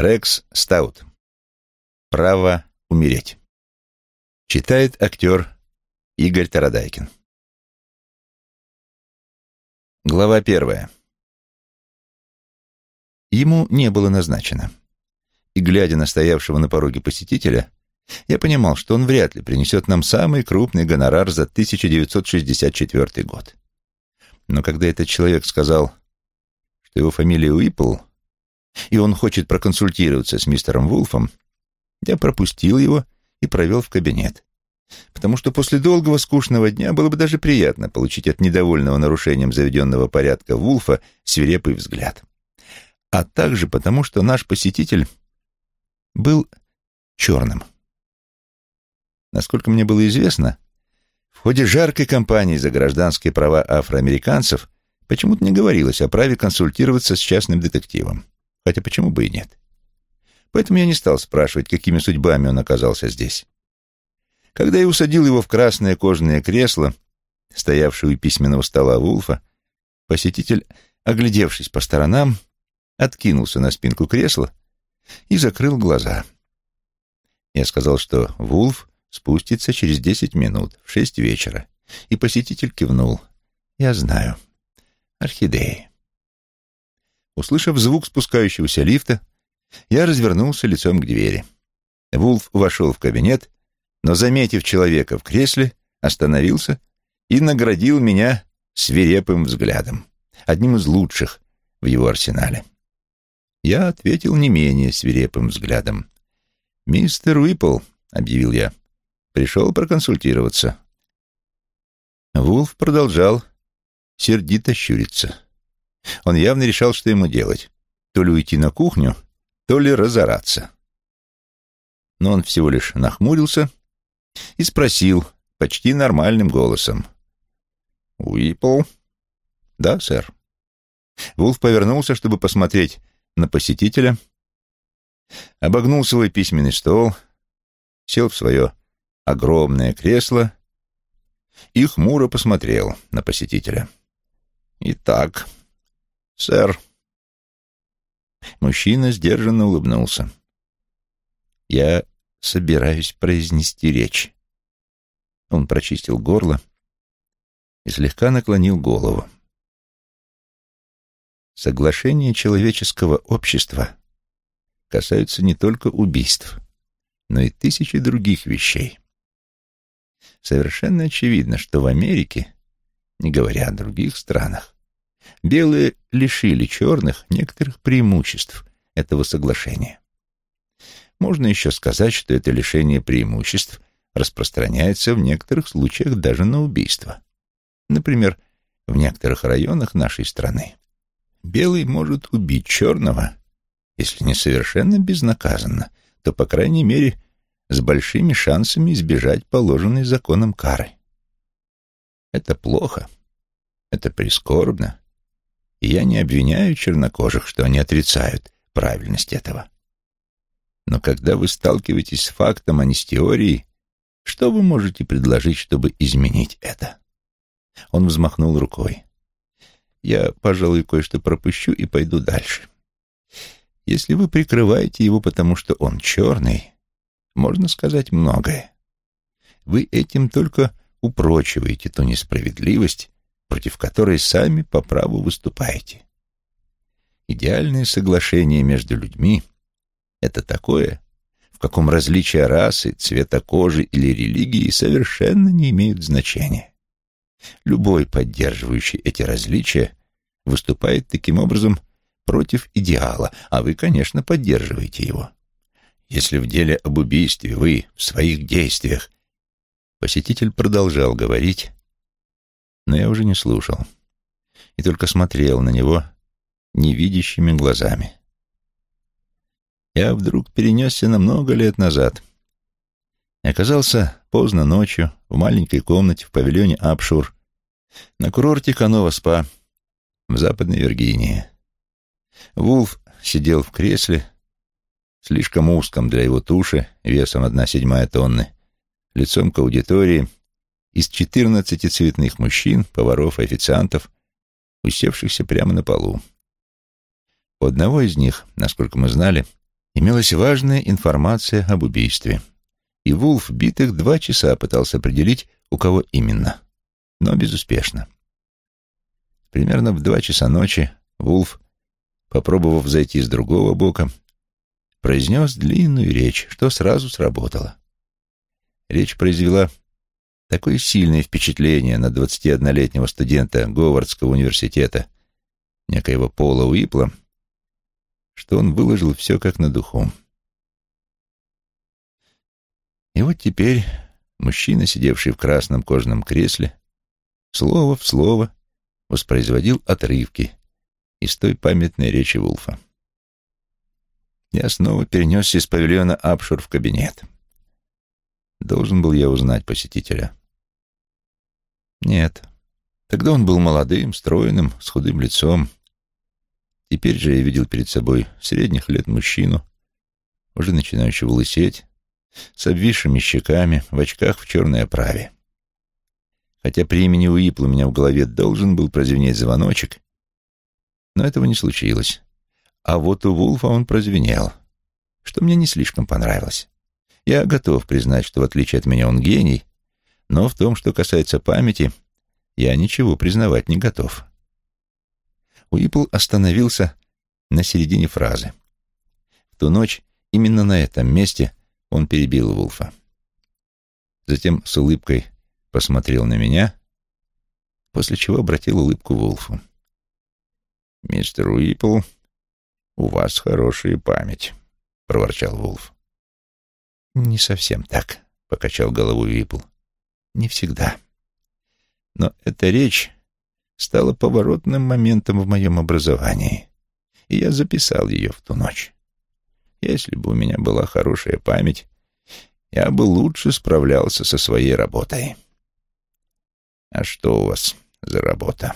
Рекс Стаут. Право умереть. Читает актер Игорь Тарадайкин. Глава первая. Ему не было назначено. И, глядя на стоявшего на пороге посетителя, я понимал, что он вряд ли принесет нам самый крупный гонорар за 1964 год. Но когда этот человек сказал, что его фамилия Уиппл, и он хочет проконсультироваться с мистером Вулфом, я пропустил его и провел в кабинет. Потому что после долгого скучного дня было бы даже приятно получить от недовольного нарушением заведенного порядка Вулфа свирепый взгляд. А также потому, что наш посетитель был черным. Насколько мне было известно, в ходе жаркой кампании за гражданские права афроамериканцев почему-то не говорилось о праве консультироваться с частным детективом хотя почему бы и нет. Поэтому я не стал спрашивать, какими судьбами он оказался здесь. Когда я усадил его в красное кожаное кресло, стоявшее у письменного стола Вулфа, посетитель, оглядевшись по сторонам, откинулся на спинку кресла и закрыл глаза. Я сказал, что Вулф спустится через десять минут, в шесть вечера, и посетитель кивнул. «Я знаю. Орхидеи». Услышав звук спускающегося лифта, я развернулся лицом к двери. Вулф вошел в кабинет, но, заметив человека в кресле, остановился и наградил меня свирепым взглядом, одним из лучших в его арсенале. Я ответил не менее свирепым взглядом. «Мистер Уиппл», — объявил я, — «пришел проконсультироваться». Вулф продолжал сердито щуриться. Он явно решал, что ему делать. То ли уйти на кухню, то ли разораться. Но он всего лишь нахмурился и спросил почти нормальным голосом. «Уипл?» «Да, сэр». Вулф повернулся, чтобы посмотреть на посетителя, обогнул свой письменный стол, сел в свое огромное кресло и хмуро посмотрел на посетителя. «Итак», «Сэр». Мужчина сдержанно улыбнулся. «Я собираюсь произнести речь». Он прочистил горло и слегка наклонил голову. Соглашения человеческого общества касаются не только убийств, но и тысячи других вещей. Совершенно очевидно, что в Америке, не говоря о других странах, белые лишили черных некоторых преимуществ этого соглашения. Можно еще сказать, что это лишение преимуществ распространяется в некоторых случаях даже на убийство. Например, в некоторых районах нашей страны белый может убить черного, если не совершенно безнаказанно, то, по крайней мере, с большими шансами избежать положенной законом кары. Это плохо, это прискорбно, и я не обвиняю чернокожих, что они отрицают правильность этого. Но когда вы сталкиваетесь с фактом, а не с теорией, что вы можете предложить, чтобы изменить это? Он взмахнул рукой. Я, пожалуй, кое-что пропущу и пойду дальше. Если вы прикрываете его, потому что он черный, можно сказать многое. Вы этим только упрочиваете ту несправедливость, против которой сами по праву выступаете. Идеальное соглашение между людьми — это такое, в каком различия расы, цвета кожи или религии совершенно не имеют значения. Любой, поддерживающий эти различия, выступает таким образом против идеала, а вы, конечно, поддерживаете его. Если в деле об убийстве вы в своих действиях... Посетитель продолжал говорить, но я уже не слушал и только смотрел на него невидящими глазами. Я вдруг перенесся на много лет назад и оказался поздно ночью в маленькой комнате в павильоне Апшур на курорте Канова-Спа в Западной Виргинии. Вулф сидел в кресле, слишком узком для его туши, весом одна седьмая тонны, лицом к аудитории — из четырнадцати цветных мужчин, поваров и официантов, усевшихся прямо на полу. У одного из них, насколько мы знали, имелась важная информация об убийстве, и Вулф битых два часа пытался определить, у кого именно, но безуспешно. Примерно в два часа ночи Вулф, попробовав зайти с другого бока, произнес длинную речь, что сразу сработало. Речь произвела такое сильное впечатление на 21-летнего студента Говардского университета, некоего Пола Уипла, что он выложил все как на духу. И вот теперь мужчина, сидевший в красном кожаном кресле, слово в слово воспроизводил отрывки из той памятной речи Вулфа. Я снова перенесся из павильона Апшур в кабинет. Должен был я узнать посетителя. Нет. Тогда он был молодым, стройным, с худым лицом. Теперь же я видел перед собой средних лет мужчину, уже начинающего лысеть, с обвисшими щеками, в очках в черной оправе. Хотя при имени Уипл у меня в голове должен был прозвенеть звоночек, но этого не случилось. А вот у Вулфа он прозвенел, что мне не слишком понравилось. Я готов признать, что в отличие от меня он гений, но в том, что касается памяти, я ничего признавать не готов. Уипл остановился на середине фразы. В ту ночь именно на этом месте он перебил Вулфа. Затем с улыбкой посмотрел на меня, после чего обратил улыбку Вулфу. «Мистер Уипл, у вас хорошая память», — проворчал Вулф. «Не совсем так», — покачал головой Уипл. «Не всегда. Но эта речь стала поворотным моментом в моем образовании, и я записал ее в ту ночь. Если бы у меня была хорошая память, я бы лучше справлялся со своей работой. А что у вас за работа?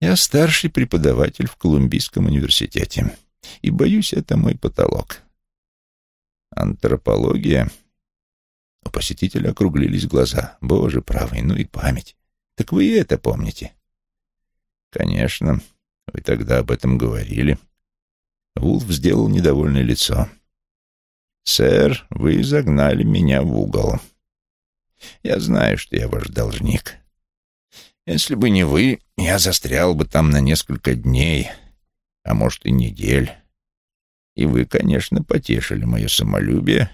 Я старший преподаватель в Колумбийском университете, и, боюсь, это мой потолок. Антропология? У посетителя округлились глаза. Боже правый, ну и память. Так вы и это помните? Конечно, вы тогда об этом говорили. Вулф сделал недовольное лицо. «Сэр, вы загнали меня в угол. Я знаю, что я ваш должник. Если бы не вы, я застрял бы там на несколько дней, а может и недель. И вы, конечно, потешили мое самолюбие,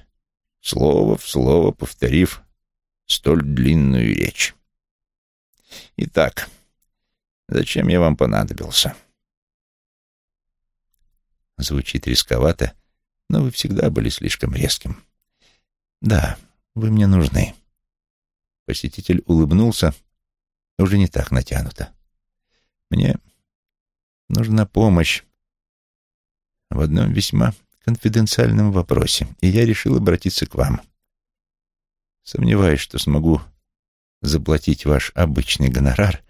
слово в слово повторив столь длинную речь. Итак, зачем я вам понадобился?» Звучит рисковато, но вы всегда были слишком резким. Да, вы мне нужны. Посетитель улыбнулся, уже не так натянуто. Мне нужна помощь в одном весьма конфиденциальном вопросе, и я решил обратиться к вам. Сомневаюсь, что смогу заплатить ваш обычный гонорар,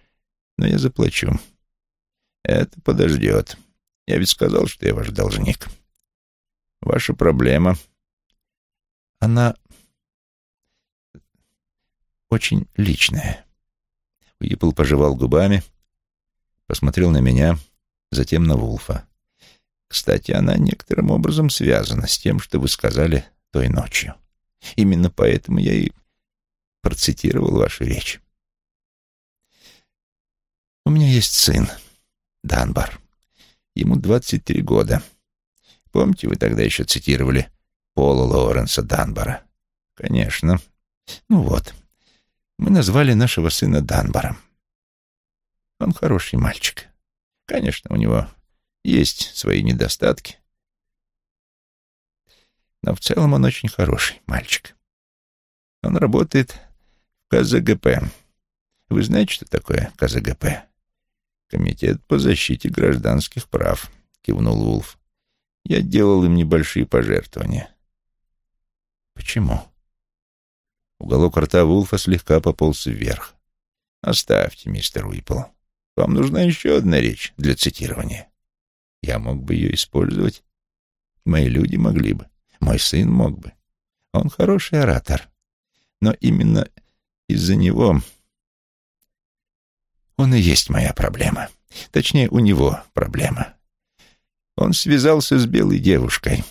но я заплачу. Это подождет. Я ведь сказал, что я ваш должник. Ваша проблема. Она очень личная. Уиппл пожевал губами, посмотрел на меня, затем на Вулфа. Кстати, она некоторым образом связана с тем, что вы сказали той ночью. Именно поэтому я и процитировал вашу речь. У меня есть сын, Данбар. Ему 23 года. Помните, вы тогда еще цитировали Пола Лоуренса Данбара? Конечно. Ну вот, мы назвали нашего сына Данбаром. Он хороший мальчик. Конечно, у него есть свои недостатки. Но в целом он очень хороший мальчик. Он работает в КЗГП. Вы знаете, что такое КЗГП? «Комитет по защите гражданских прав», — кивнул Вулф. «Я делал им небольшие пожертвования». «Почему?» Уголок рта Вулфа слегка пополз вверх. «Оставьте, мистер Уиппл. Вам нужна еще одна речь для цитирования. Я мог бы ее использовать. Мои люди могли бы. Мой сын мог бы. Он хороший оратор. Но именно из-за него он и есть моя проблема. Точнее, у него проблема. Он связался с белой девушкой,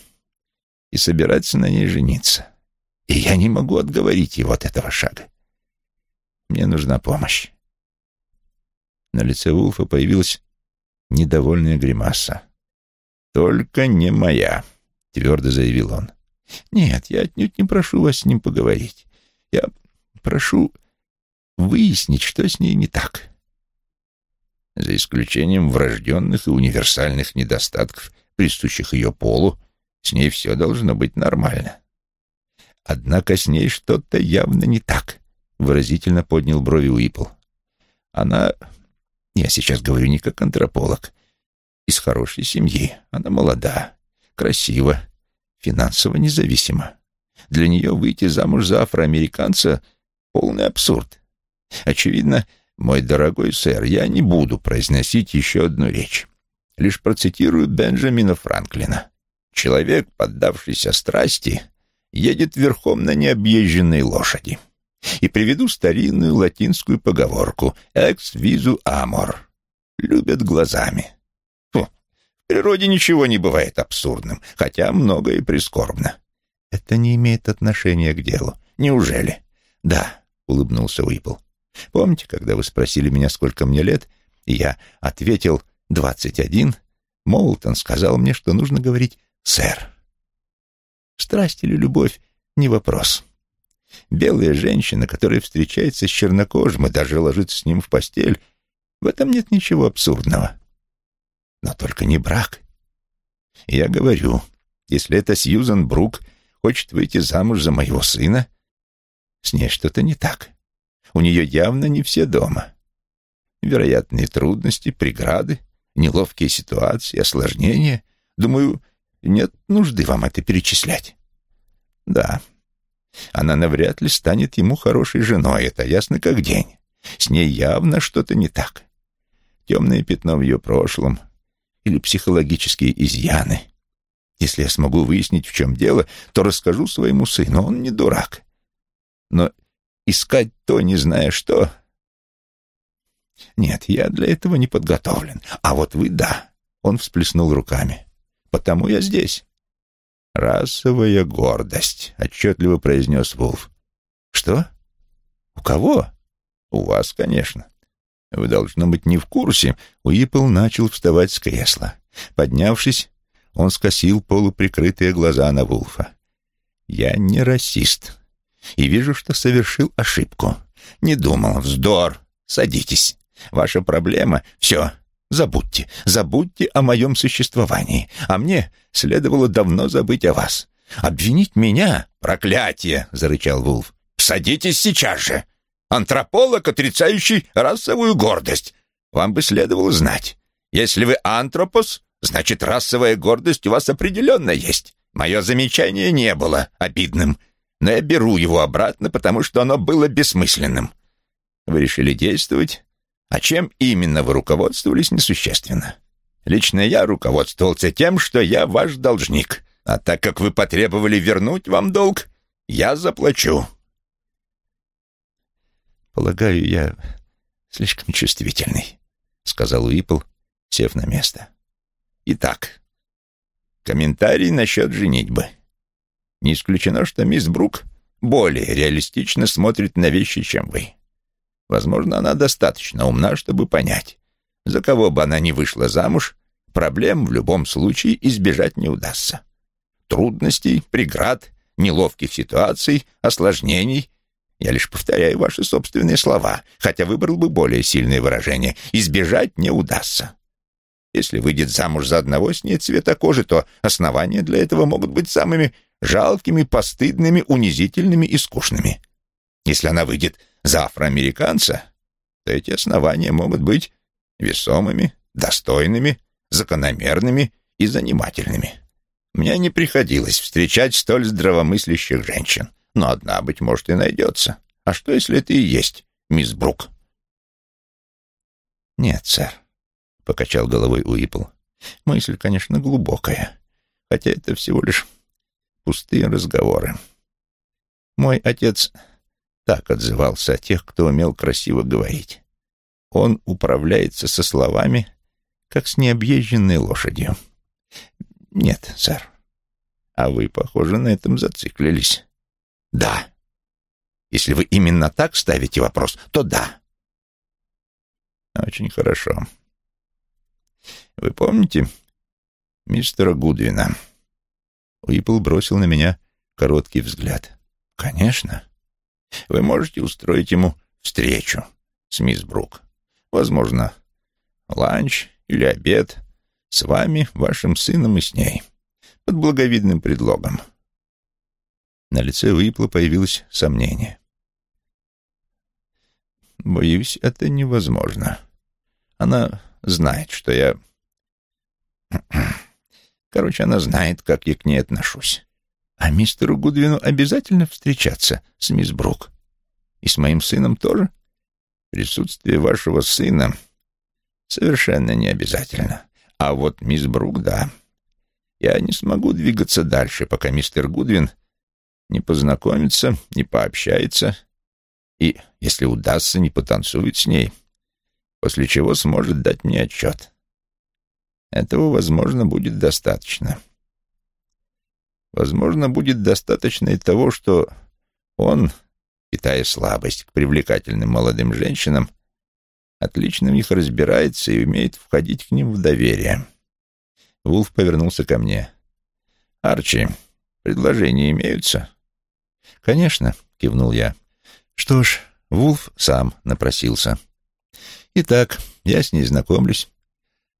и собирается на ней жениться. И я не могу отговорить его от этого шага. Мне нужна помощь. На лице Вулфа появилась недовольная гримаса. «Только не моя», — твердо заявил он. «Нет, я отнюдь не прошу вас с ним поговорить. Я прошу выяснить, что с ней не так». За исключением врожденных и универсальных недостатков, присущих ее полу, с ней все должно быть нормально. Однако с ней что-то явно не так, — выразительно поднял брови Уипл. Она, я сейчас говорю не как антрополог, из хорошей семьи. Она молода, красива, финансово независима. Для нее выйти замуж за афроамериканца — полный абсурд. Очевидно, мой дорогой сэр, я не буду произносить еще одну речь. Лишь процитирую Бенджамина Франклина. Человек, поддавшийся страсти, едет верхом на необъезженной лошади. И приведу старинную латинскую поговорку «ex visu amor» — «любят глазами». Фу, в природе ничего не бывает абсурдным, хотя многое прискорбно. Это не имеет отношения к делу. Неужели? Да, — улыбнулся Уипл. Помните, когда вы спросили меня, сколько мне лет, и я ответил «двадцать один», Моултон сказал мне, что нужно говорить «сэр». Страсть или любовь — не вопрос. Белая женщина, которая встречается с чернокожим и даже ложится с ним в постель, в этом нет ничего абсурдного. Но только не брак. Я говорю, если это Сьюзан Брук хочет выйти замуж за моего сына, с ней что-то не так. У нее явно не все дома. Вероятные трудности, преграды, неловкие ситуации, осложнения. Думаю, нет нужды вам это перечислять. Да, она навряд ли станет ему хорошей женой, это ясно как день. С ней явно что-то не так. Темное пятно в ее прошлом или психологические изъяны. Если я смогу выяснить, в чем дело, то расскажу своему сыну, он не дурак. Но искать то, не зная что... Нет, я для этого не подготовлен. А вот вы — да. Он всплеснул руками. Потому я здесь. «Расовая гордость», — отчетливо произнес Вулф. «Что? У кого?» «У вас, конечно. Вы, должно быть, не в курсе». Уиппл начал вставать с кресла. Поднявшись, он скосил полуприкрытые глаза на Вулфа. «Я не расист и вижу, что совершил ошибку. Не думал, вздор. Садитесь. Ваша проблема — все, Забудьте, забудьте о моем существовании, а мне следовало давно забыть о вас. Обвинить меня — проклятие!» — зарычал Вулф. «Садитесь сейчас же! Антрополог, отрицающий расовую гордость. Вам бы следовало знать. Если вы антропос, значит, расовая гордость у вас определенно есть. Мое замечание не было обидным, но я беру его обратно, потому что оно было бессмысленным. Вы решили действовать, а чем именно вы руководствовались, несущественно. Лично я руководствовался тем, что я ваш должник. А так как вы потребовали вернуть вам долг, я заплачу. Полагаю, я слишком чувствительный, сказал Уипл, сев на место. Итак, комментарий насчет женитьбы. Не исключено, что мисс Брук более реалистично смотрит на вещи, чем вы. Возможно, она достаточно умна, чтобы понять, за кого бы она ни вышла замуж, проблем в любом случае избежать не удастся. Трудностей, преград, неловких ситуаций, осложнений. Я лишь повторяю ваши собственные слова, хотя выбрал бы более сильное выражение. Избежать не удастся. Если выйдет замуж за одного с ней цвета кожи, то основания для этого могут быть самыми жалкими, постыдными, унизительными и скучными. Если она выйдет за афроамериканца, то эти основания могут быть весомыми, достойными, закономерными и занимательными. Мне не приходилось встречать столь здравомыслящих женщин, но одна, быть может, и найдется. А что, если это и есть мисс Брук? «Нет, сэр», — покачал головой Уипл. «Мысль, конечно, глубокая, хотя это всего лишь пустые разговоры. Мой отец так отзывался о тех, кто умел красиво говорить. Он управляется со словами, как с необъезженной лошадью. Нет, сэр. А вы, похоже, на этом зациклились. Да. Если вы именно так ставите вопрос, то да. Очень хорошо. Вы помните мистера Гудвина? Уиппл бросил на меня короткий взгляд. Конечно. Вы можете устроить ему встречу с мисс Брук. Возможно, ланч или обед с вами, вашим сыном и с ней, под благовидным предлогом. На лице Уипла появилось сомнение. Боюсь, это невозможно. Она знает, что я... Короче, она знает, как я к ней отношусь. А мистеру Гудвину обязательно встречаться с мисс Брук? И с моим сыном тоже? Присутствие вашего сына совершенно не обязательно. А вот мисс Брук, да. Я не смогу двигаться дальше, пока мистер Гудвин не познакомится, не пообщается и, если удастся, не потанцует с ней, после чего сможет дать мне отчет. Этого, возможно, будет достаточно. Возможно, будет достаточно и того, что он, питая слабость к привлекательным молодым женщинам, отлично в них разбирается и умеет входить к ним в доверие. Вулф повернулся ко мне. «Арчи, предложения имеются?» «Конечно», — кивнул я. «Что ж, Вулф сам напросился. Итак, я с ней знакомлюсь,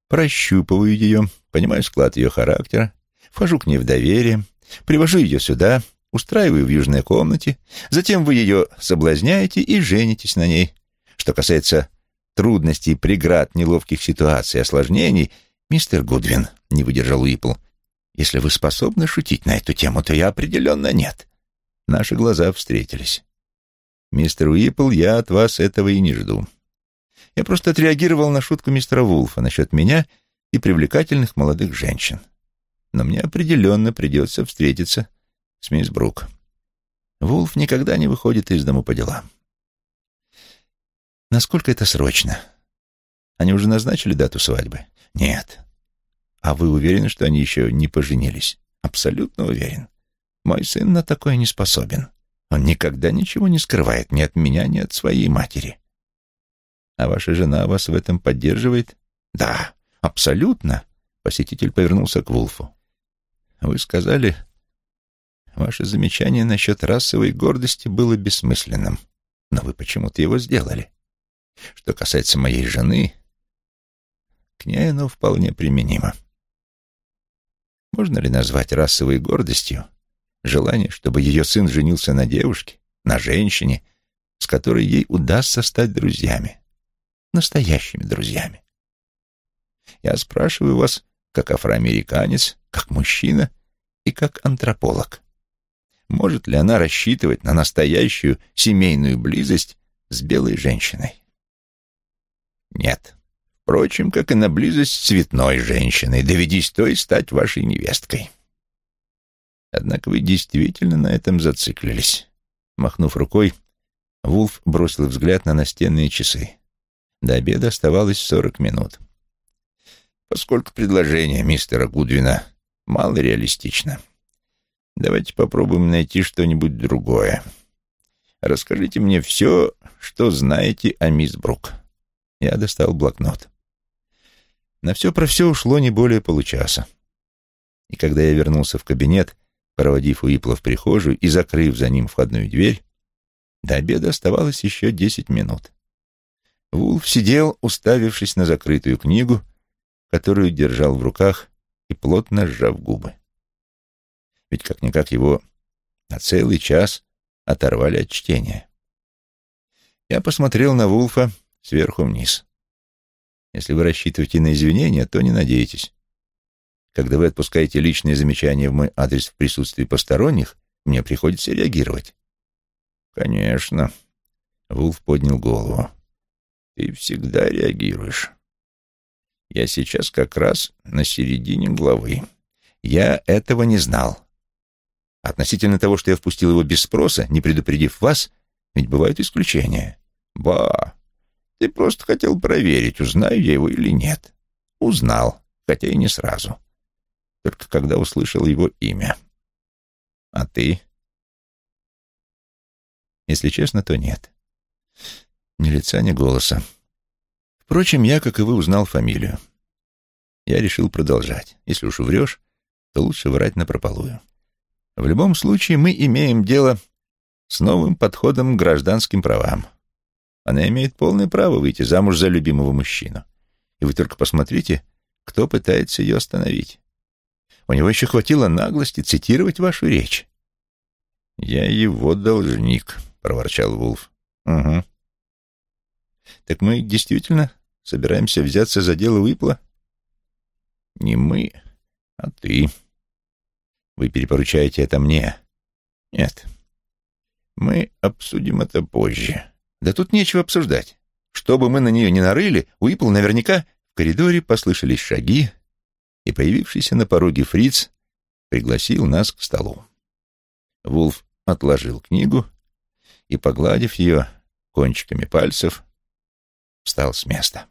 прощупываю ее, понимаю склад ее характера, вхожу к ней в доверие, привожу ее сюда, устраиваю в южной комнате, затем вы ее соблазняете и женитесь на ней. Что касается трудностей, преград, неловких ситуаций, осложнений, мистер Гудвин, — не выдержал Уиппл, — если вы способны шутить на эту тему, то я определенно нет. Наши глаза встретились. Мистер Уиппл, я от вас этого и не жду. Я просто отреагировал на шутку мистера Вулфа насчет меня и привлекательных молодых женщин. Но мне определенно придется встретиться с мисс Брук. Вулф никогда не выходит из дому по делам. Насколько это срочно? Они уже назначили дату свадьбы? Нет. А вы уверены, что они еще не поженились? Абсолютно уверен. Мой сын на такое не способен. Он никогда ничего не скрывает ни от меня, ни от своей матери. А ваша жена вас в этом поддерживает? Да, абсолютно. Посетитель повернулся к Вулфу. Вы сказали, ваше замечание насчет расовой гордости было бессмысленным, но вы почему-то его сделали. Что касается моей жены, к ней оно вполне применимо. Можно ли назвать расовой гордостью желание, чтобы ее сын женился на девушке, на женщине, с которой ей удастся стать друзьями, настоящими друзьями? Я спрашиваю вас, как афроамериканец, как мужчина и как антрополог. Может ли она рассчитывать на настоящую семейную близость с белой женщиной? Нет. Впрочем, как и на близость с цветной женщиной, доведись той стать вашей невесткой. Однако вы действительно на этом зациклились. Махнув рукой, Вулф бросил взгляд на настенные часы. До обеда оставалось сорок минут. Поскольку предложение мистера Гудвина мало реалистично, давайте попробуем найти что-нибудь другое. Расскажите мне все, что знаете о мисс Брук. Я достал блокнот. На все про все ушло не более получаса. И когда я вернулся в кабинет, проводив Уипла в прихожую и закрыв за ним входную дверь, до обеда оставалось еще десять минут. Вулф сидел, уставившись на закрытую книгу, которую держал в руках и плотно сжав губы. Ведь как-никак его на целый час оторвали от чтения. Я посмотрел на Вулфа сверху вниз. Если вы рассчитываете на извинения, то не надейтесь. Когда вы отпускаете личные замечания в мой адрес в присутствии посторонних, мне приходится реагировать. Конечно. Вулф поднял голову. Ты всегда реагируешь. Я сейчас как раз на середине главы. Я этого не знал. Относительно того, что я впустил его без спроса, не предупредив вас, ведь бывают исключения. Ба, ты просто хотел проверить, узнаю я его или нет. Узнал, хотя и не сразу только когда услышал его имя. А ты? Если честно, то нет. Ни лица, ни голоса. Впрочем, я, как и вы, узнал фамилию. Я решил продолжать. Если уж врешь, то лучше врать напропалую. В любом случае, мы имеем дело с новым подходом к гражданским правам. Она имеет полное право выйти замуж за любимого мужчину. И вы только посмотрите, кто пытается ее остановить. У него еще хватило наглости цитировать вашу речь. «Я его должник», — проворчал Вулф. «Угу. Так мы действительно собираемся взяться за дело Уипла?» «Не мы, а ты. Вы перепоручаете это мне?» «Нет. Мы обсудим это позже». «Да тут нечего обсуждать. Что бы мы на нее ни нарыли, Уипл наверняка...» В коридоре послышались шаги, и появившийся на пороге фриц пригласил нас к столу. Вулф отложил книгу и, погладив ее кончиками пальцев, встал с места.